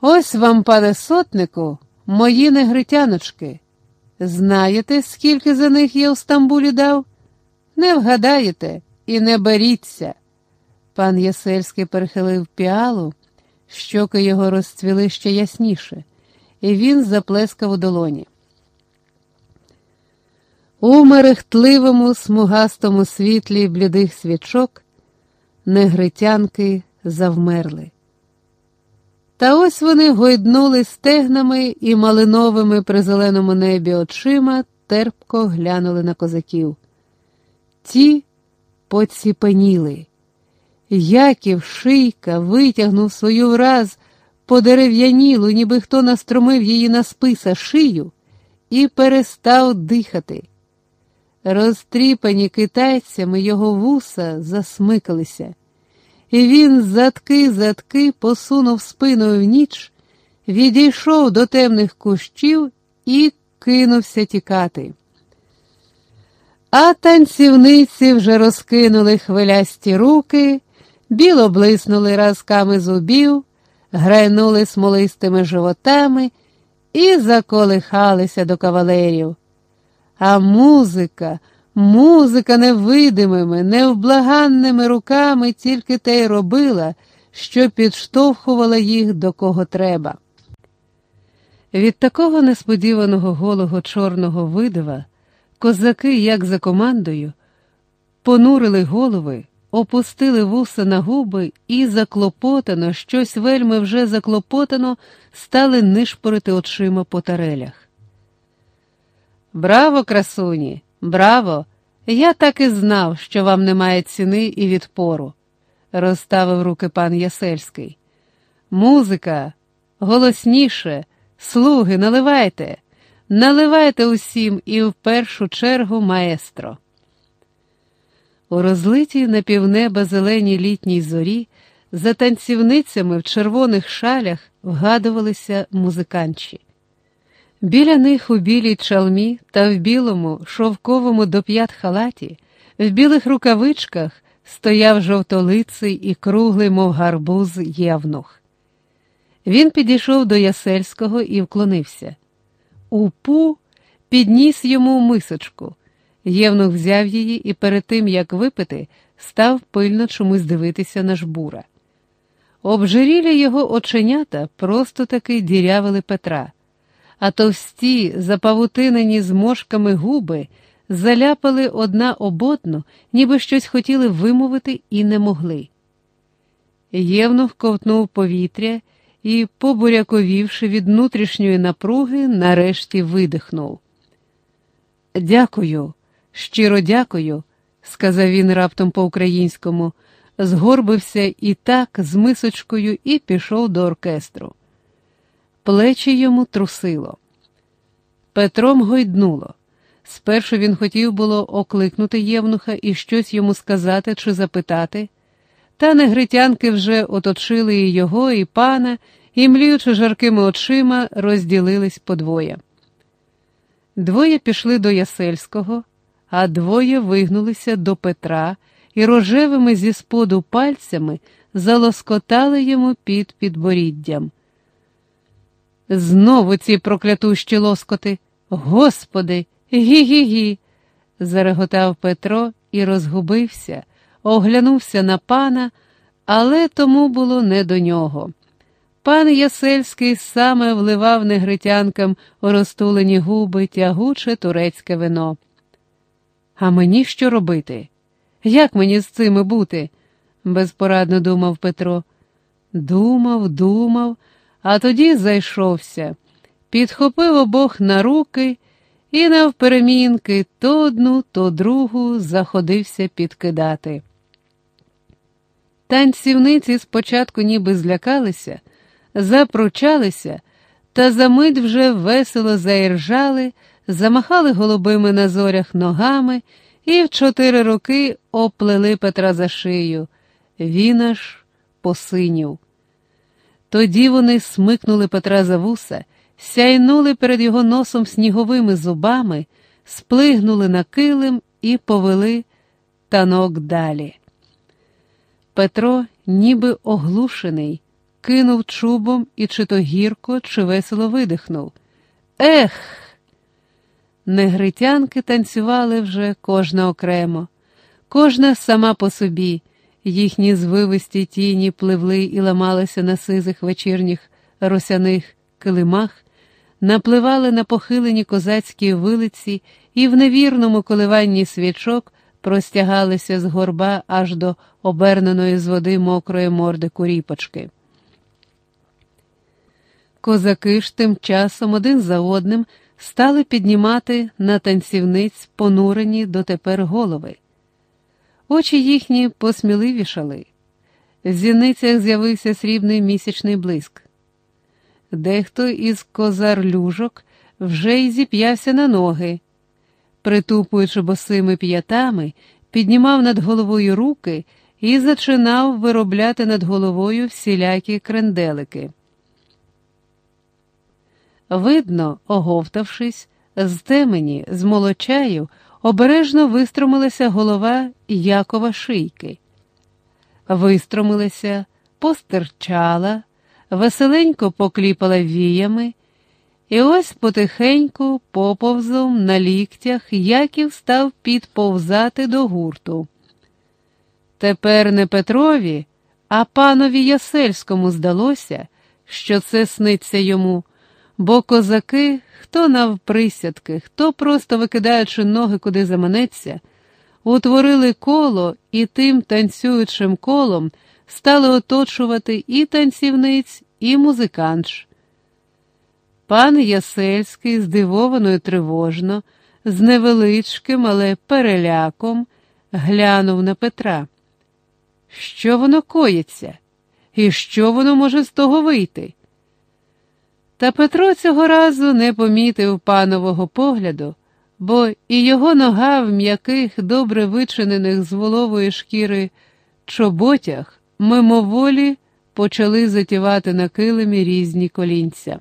Ось вам, пане сотнику, мої негритяночки. Знаєте, скільки за них я у Стамбулі дав? Не вгадаєте і не беріться. Пан Ясельський перехилив піалу, щоки його розцвіли ще ясніше, і він заплескав у долоні. У мерехтливому смугастому світлі блідих свічок негритянки завмерли. Та ось вони гойднули стегнами і малиновими при зеленому небі очима терпко глянули на козаків. Ті поціпеніли. Яків шийка витягнув свою враз подерев'янілу, ніби хто настромив її на списа шию, і перестав дихати. Розтріпані китайцями його вуса засмикалися, і він задки задки посунув спиною в ніч, відійшов до темних кущів і кинувся тікати. А танцівниці вже розкинули хвилясті руки, біло блиснули разками зубів, грайнули смолистими животами і заколихалися до кавалерів. А музика, музика невидимими, невблаганними руками тільки те й робила, що підштовхувала їх до кого треба. Від такого несподіваного голого чорного видива козаки, як за командою, понурили голови, опустили вуса на губи і заклопотано, щось вельми вже заклопотано, стали нишпорити очима по тарелях. Браво, красуні, браво! Я так і знав, що вам немає ціни і відпору, розставив руки пан Ясельський. Музика, голосніше, слуги, наливайте, наливайте усім і в першу чергу маестро. У розлитій на півнеба зеленій літній зорі за танцівницями в червоних шалях вгадувалися музиканчі. Біля них у білій чалмі та в білому, шовковому до п'ят халаті, в білих рукавичках стояв жовтолиций і круглий, мов гарбуз, євнух. Він підійшов до Ясельського і вклонився. Упу підніс йому мисочку. Євнух взяв її і перед тим, як випити, став пильно чомусь дивитися на жбура. Обжирілі його оченята просто таки дірявили Петра а товсті, запавутинені зморшками губи заляпали одна об одну, ніби щось хотіли вимовити і не могли. Євнух ковтнув повітря і, побуряковівши від внутрішньої напруги, нарешті видихнув. Дякую, щиро дякую, сказав він раптом по-українському, згорбився і так з мисочкою і пішов до оркестру плечі йому трусило. Петром гойднуло. Спершу він хотів було окликнути Євнуха і щось йому сказати чи запитати, та негритянки вже оточили і його, і пана, і, мліючи жаркими очима, розділились подвоє. Двоє пішли до Ясельського, а двоє вигнулися до Петра і рожевими зі споду пальцями залоскотали йому під підборіддям. Знову ці проклятущі лоскоти. Господи, гі-гі-гі, зареготав Петро і розгубився, оглянувся на пана, але тому було не до нього. Пан Ясельський саме вливав негритянкам у розтулені губи тягуче турецьке вино. А мені що робити? Як мені з цими бути? безпорадно думав Петро. Думав, думав а тоді зайшовся, підхопив обох на руки і навперемінки то одну, то другу заходився підкидати. Танцівниці спочатку ніби злякалися, запручалися, та за мить вже весело заіржали, замахали голубими на зорях ногами і в чотири роки оплели Петра за шию. Він аж посинів. Тоді вони смикнули Петра за вуса, сяйнули перед його носом сніговими зубами, сплигнули на килим і повели танок далі. Петро, ніби оглушений, кинув чубом і чи то гірко, чи весело видихнув. Ех! Негритянки танцювали вже кожна окремо, кожна сама по собі, їхні звивисті тіні пливли і ламалися на сизих вечірніх росяних килимах, напливали на похилені козацькі вилиці і в невірному коливанні свічок простягалися з горба аж до оберненої з води мокрої морди куріпочки. Козаки ж тим часом один за одним стали піднімати на танцівниць понурені дотепер голови. Очі їхні посміливішали. В зіницях з'явився срібний місячний блиск. Дехто із козарлюжок вже й зіп'явся на ноги, притупуючи босими п'ятами, піднімав над головою руки і зачинав виробляти над головою всілякі кренделики. Видно, оговтавшись, з темені, з молочаю, обережно вистромилася голова Якова шийки. Вистромилася, постерчала, веселенько покліпала віями, і ось потихеньку, поповзом на ліктях, Яків став підповзати до гурту. Тепер не Петрові, а панові Ясельському здалося, що це сниться йому. Бо козаки, хто навприсядки, хто просто викидаючи ноги куди заманеться, утворили коло і тим танцюючим колом стали оточувати і танцівниць, і музиканш. Пан Ясельський, здивовано і тривожно, з невеличким, але переляком, глянув на Петра. Що воно коїться? І що воно може з того вийти? Та Петро цього разу не помітив панового погляду, бо і його нога в м'яких, добре вичинених з волової шкіри чоботях мимоволі почали затівати на килимі різні колінця.